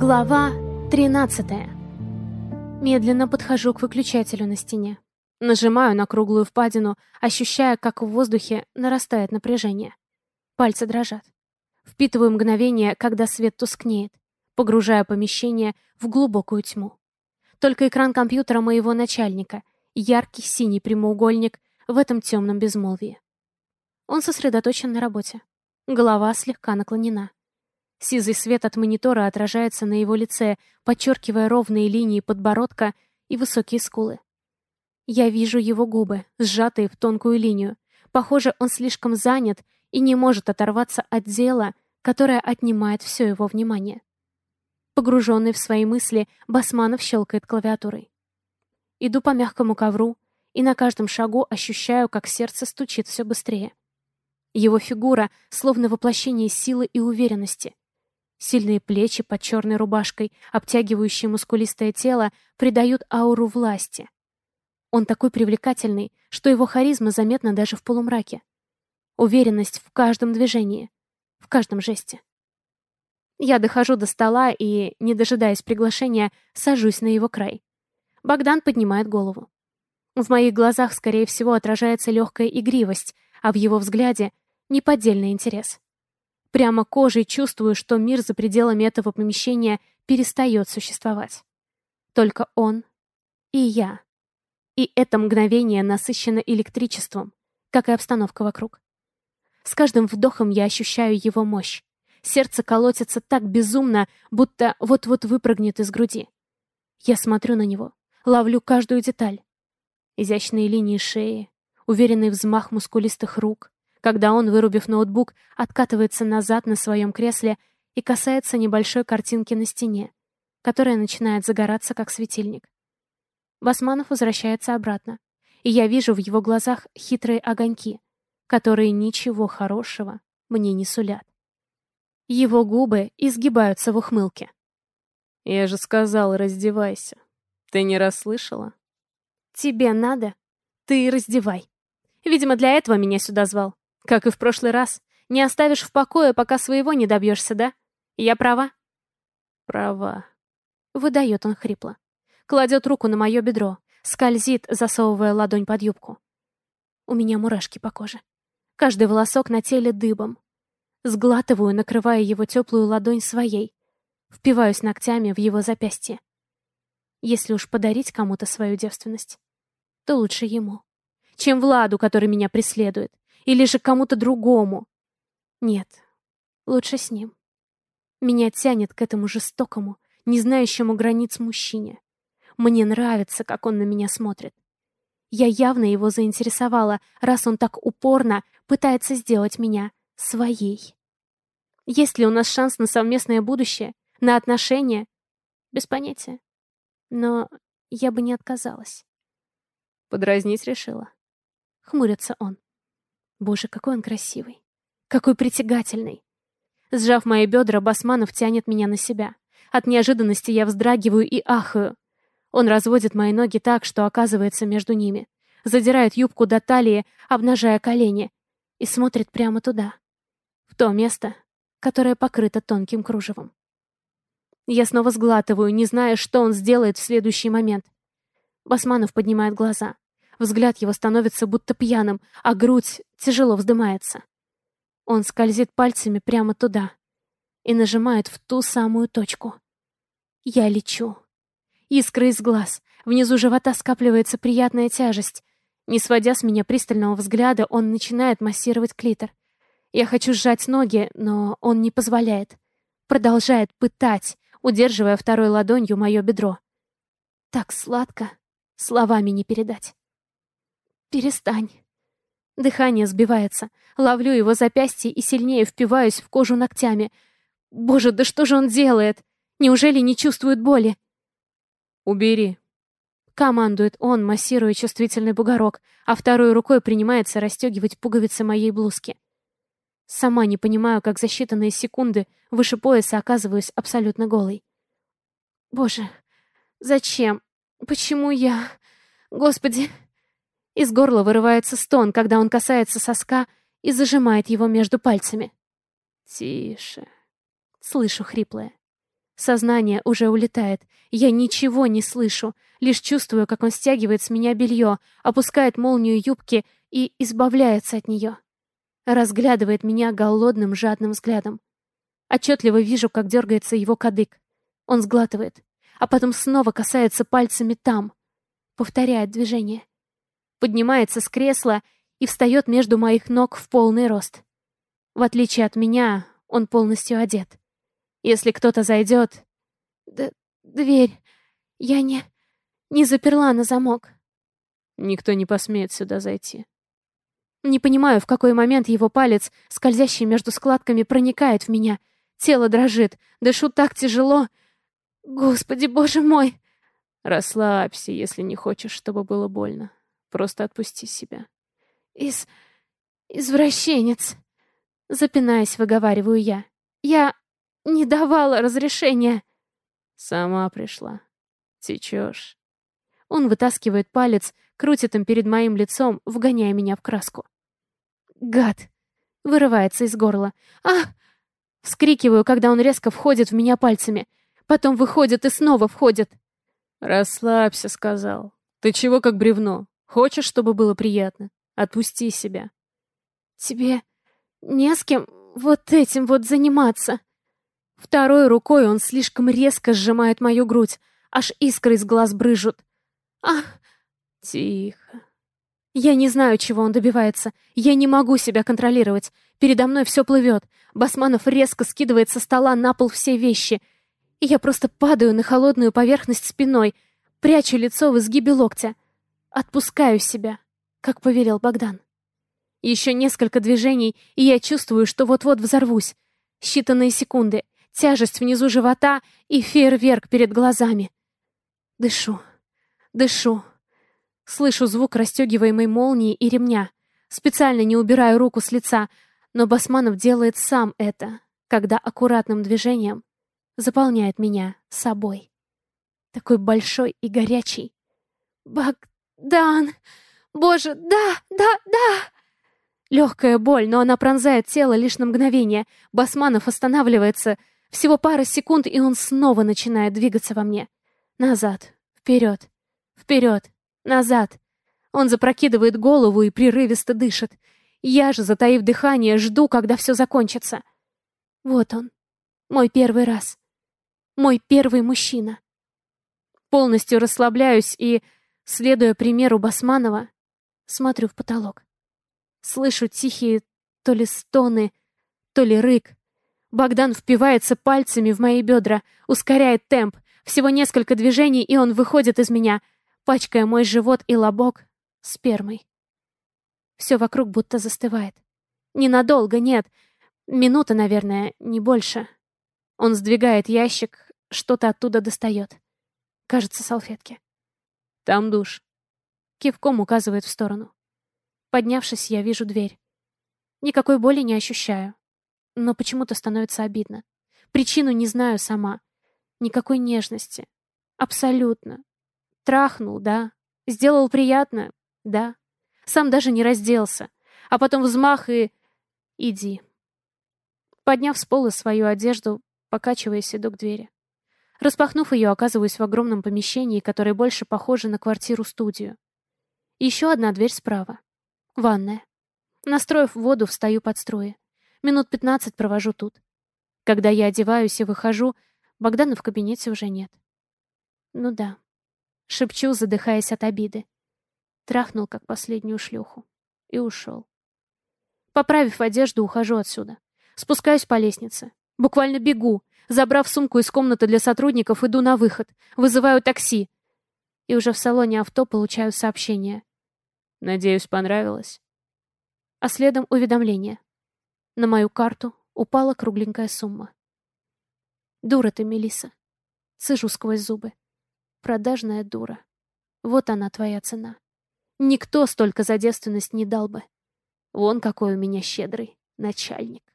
Глава 13. Медленно подхожу к выключателю на стене. Нажимаю на круглую впадину, ощущая, как в воздухе нарастает напряжение. Пальцы дрожат. Впитываю мгновение, когда свет тускнеет, погружая помещение в глубокую тьму. Только экран компьютера моего начальника, яркий синий прямоугольник в этом темном безмолвии. Он сосредоточен на работе. Голова слегка наклонена. Сизый свет от монитора отражается на его лице, подчеркивая ровные линии подбородка и высокие скулы. Я вижу его губы, сжатые в тонкую линию. Похоже, он слишком занят и не может оторваться от дела, которое отнимает все его внимание. Погруженный в свои мысли, Басманов щелкает клавиатурой. Иду по мягкому ковру и на каждом шагу ощущаю, как сердце стучит все быстрее. Его фигура словно воплощение силы и уверенности. Сильные плечи под черной рубашкой, обтягивающие мускулистое тело, придают ауру власти. Он такой привлекательный, что его харизма заметна даже в полумраке. Уверенность в каждом движении, в каждом жесте. Я дохожу до стола и, не дожидаясь приглашения, сажусь на его край. Богдан поднимает голову. В моих глазах, скорее всего, отражается легкая игривость, а в его взгляде — неподдельный интерес. Прямо кожей чувствую, что мир за пределами этого помещения перестает существовать. Только он и я. И это мгновение насыщено электричеством, как и обстановка вокруг. С каждым вдохом я ощущаю его мощь. Сердце колотится так безумно, будто вот-вот выпрыгнет из груди. Я смотрю на него, ловлю каждую деталь. Изящные линии шеи, уверенный взмах мускулистых рук, когда он, вырубив ноутбук, откатывается назад на своем кресле и касается небольшой картинки на стене, которая начинает загораться, как светильник. Басманов возвращается обратно, и я вижу в его глазах хитрые огоньки, которые ничего хорошего мне не сулят. Его губы изгибаются в ухмылке. «Я же сказал, раздевайся. Ты не расслышала?» «Тебе надо? Ты раздевай. Видимо, для этого меня сюда звал. Как и в прошлый раз. Не оставишь в покое, пока своего не добьешься, да? Я права? Права. Выдает он хрипло. Кладет руку на мое бедро. Скользит, засовывая ладонь под юбку. У меня мурашки по коже. Каждый волосок на теле дыбом. Сглатываю, накрывая его теплую ладонь своей. Впиваюсь ногтями в его запястье. Если уж подарить кому-то свою девственность, то лучше ему, чем Владу, который меня преследует. Или же кому-то другому. Нет, лучше с ним. Меня тянет к этому жестокому, не знающему границ мужчине. Мне нравится, как он на меня смотрит. Я явно его заинтересовала, раз он так упорно пытается сделать меня своей. Есть ли у нас шанс на совместное будущее, на отношения? Без понятия. Но я бы не отказалась. Подразнить решила. Хмурится он. Боже, какой он красивый. Какой притягательный. Сжав мои бедра, Басманов тянет меня на себя. От неожиданности я вздрагиваю и ахаю. Он разводит мои ноги так, что оказывается между ними. Задирает юбку до талии, обнажая колени. И смотрит прямо туда. В то место, которое покрыто тонким кружевом. Я снова сглатываю, не зная, что он сделает в следующий момент. Басманов поднимает глаза. Взгляд его становится будто пьяным, а грудь тяжело вздымается. Он скользит пальцами прямо туда и нажимает в ту самую точку. Я лечу. Искры из глаз. Внизу живота скапливается приятная тяжесть. Не сводя с меня пристального взгляда, он начинает массировать клитор. Я хочу сжать ноги, но он не позволяет. Продолжает пытать, удерживая второй ладонью мое бедро. Так сладко, словами не передать. «Перестань». Дыхание сбивается. Ловлю его запястье и сильнее впиваюсь в кожу ногтями. Боже, да что же он делает? Неужели не чувствует боли? «Убери», — командует он, массируя чувствительный бугорок, а второй рукой принимается расстегивать пуговицы моей блузки. Сама не понимаю, как за считанные секунды выше пояса оказываюсь абсолютно голой. Боже, зачем? Почему я? Господи, из горла вырывается стон, когда он касается соска и зажимает его между пальцами. «Тише», — слышу хриплое. Сознание уже улетает. Я ничего не слышу, лишь чувствую, как он стягивает с меня белье, опускает молнию юбки и избавляется от нее. Разглядывает меня голодным, жадным взглядом. Отчетливо вижу, как дергается его кадык. Он сглатывает, а потом снова касается пальцами там. Повторяет движение. Поднимается с кресла и встает между моих ног в полный рост. В отличие от меня, он полностью одет. Если кто-то зайдет... Д дверь... Я не... не заперла на замок. Никто не посмеет сюда зайти. Не понимаю, в какой момент его палец, скользящий между складками, проникает в меня. Тело дрожит, дышу так тяжело. Господи, боже мой! Расслабься, если не хочешь, чтобы было больно. Просто отпусти себя. Из... извращенец. Запинаясь, выговариваю я. Я не давала разрешения. Сама пришла. Течешь. Он вытаскивает палец, крутит им перед моим лицом, вгоняя меня в краску. Гад! Вырывается из горла. А! Вскрикиваю, когда он резко входит в меня пальцами. Потом выходит и снова входит. «Расслабься», — сказал. «Ты чего как бревно? Хочешь, чтобы было приятно? Отпусти себя». «Тебе не с кем вот этим вот заниматься». Второй рукой он слишком резко сжимает мою грудь, аж искры из глаз брыжут. Ах, тихо. Я не знаю, чего он добивается. Я не могу себя контролировать. Передо мной все плывет. Басманов резко скидывает со стола на пол все вещи. И я просто падаю на холодную поверхность спиной, прячу лицо в изгибе локтя. Отпускаю себя, как повелел Богдан. Еще несколько движений, и я чувствую, что вот-вот взорвусь. Считанные секунды, тяжесть внизу живота и фейерверк перед глазами. Дышу, дышу. Слышу звук расстегиваемой молнии и ремня. Специально не убираю руку с лица, но Басманов делает сам это, когда аккуратным движением заполняет меня собой. Такой большой и горячий. «Богдан! Боже, да, да, да!» Легкая боль, но она пронзает тело лишь на мгновение. Басманов останавливается, всего пара секунд, и он снова начинает двигаться во мне. Назад, вперед, вперед, назад. Он запрокидывает голову и прерывисто дышит. Я же, затаив дыхание, жду, когда все закончится. Вот он, мой первый раз. Мой первый мужчина. Полностью расслабляюсь и, следуя примеру Басманова, смотрю в потолок. Слышу тихие то ли стоны, то ли рык. Богдан впивается пальцами в мои бедра, ускоряет темп. Всего несколько движений, и он выходит из меня, пачкая мой живот и лобок спермой. Все вокруг будто застывает. Ненадолго, нет. Минута, наверное, не больше. Он сдвигает ящик, что-то оттуда достает. Кажется, салфетки. Там душ. Кивком указывает в сторону. Поднявшись, я вижу дверь. Никакой боли не ощущаю но почему-то становится обидно. Причину не знаю сама. Никакой нежности. Абсолютно. Трахнул, да. Сделал приятно, да. Сам даже не разделся. А потом взмах и... Иди. Подняв с пола свою одежду, покачиваясь, иду к двери. Распахнув ее, оказываюсь в огромном помещении, которое больше похоже на квартиру-студию. Еще одна дверь справа. Ванная. Настроив воду, встаю под струи. Минут пятнадцать провожу тут. Когда я одеваюсь и выхожу, Богдана в кабинете уже нет. Ну да. Шепчу, задыхаясь от обиды. Трахнул, как последнюю шлюху. И ушел. Поправив одежду, ухожу отсюда. Спускаюсь по лестнице. Буквально бегу. Забрав сумку из комнаты для сотрудников, иду на выход. Вызываю такси. И уже в салоне авто получаю сообщение. Надеюсь, понравилось. А следом уведомление. На мою карту упала кругленькая сумма. Дура ты, Мелиса. Сыжу сквозь зубы. Продажная дура. Вот она твоя цена. Никто столько за девственность не дал бы. Вон какой у меня щедрый начальник.